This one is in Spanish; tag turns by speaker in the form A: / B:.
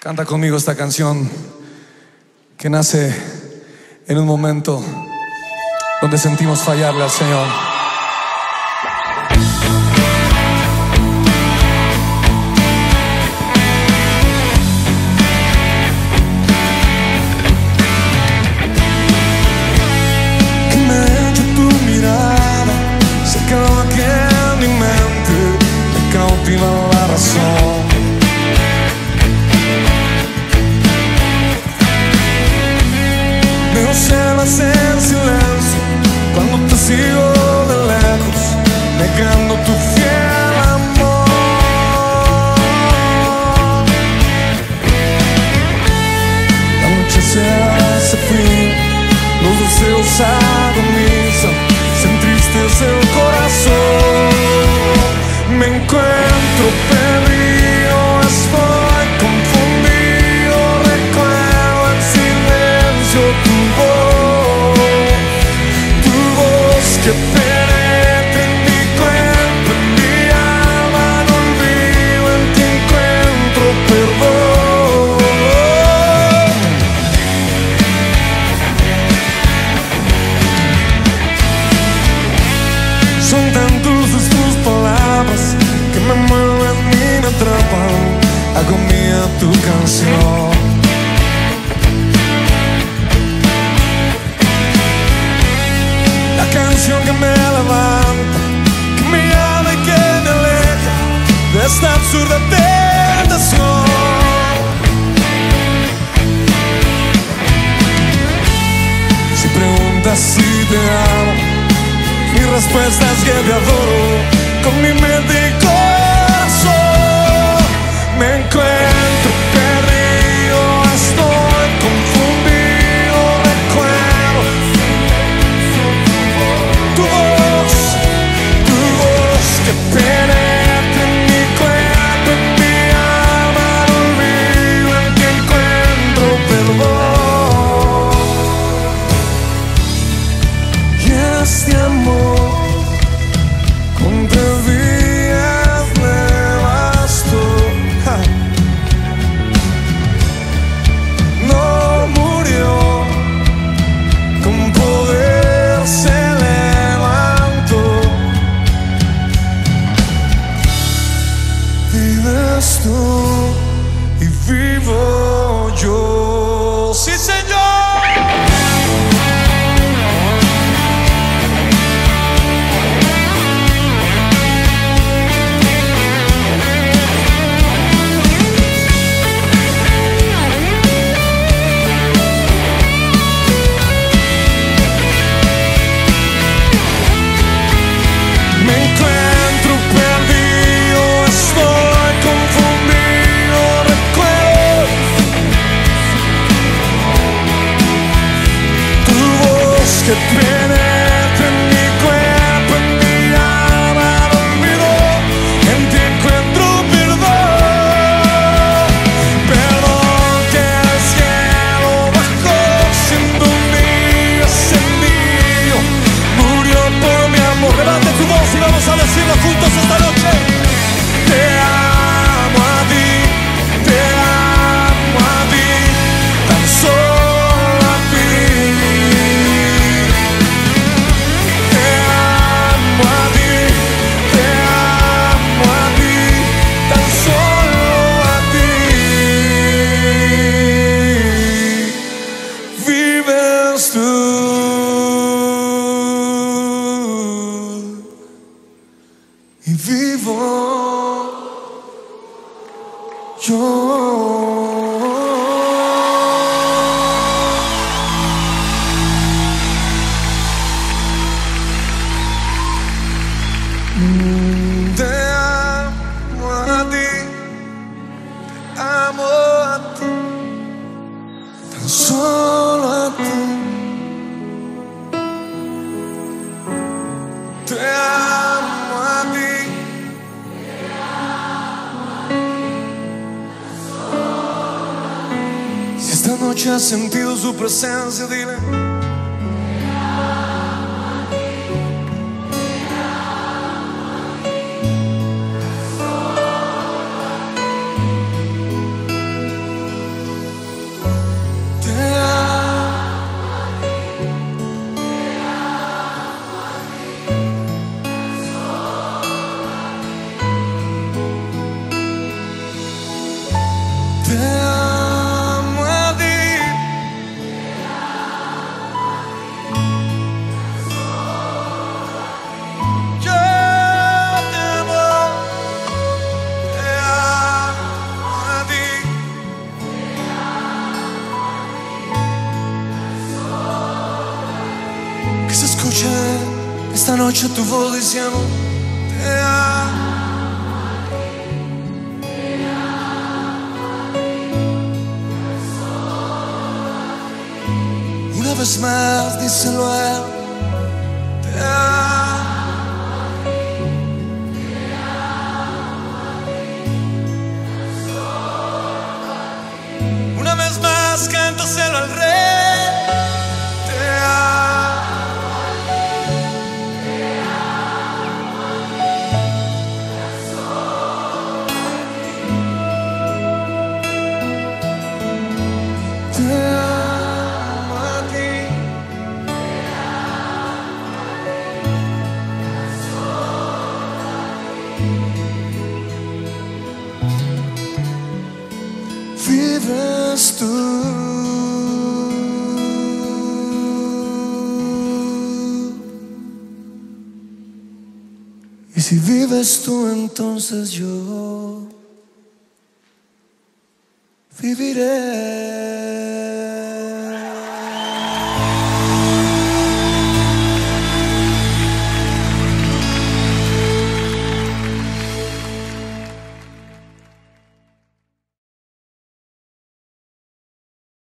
A: Canta conmigo esta canción que nace en un momento donde sentimos fallarle al Señor.
B: tu canción. La canción que me levanta, que me habla y que me aleja de esta absurda tentación. Si preguntas si te amo, mi respuesta es que te adoro con mi mente. The bear vivo yo. Mm, noche he sentido su presencia, dile. Esta noche tu voz diciendo, te amo. Una vez más, díselo a él, te amo. Una vez más, cántaselo al rey. Y si vives tú, entonces yo viviré.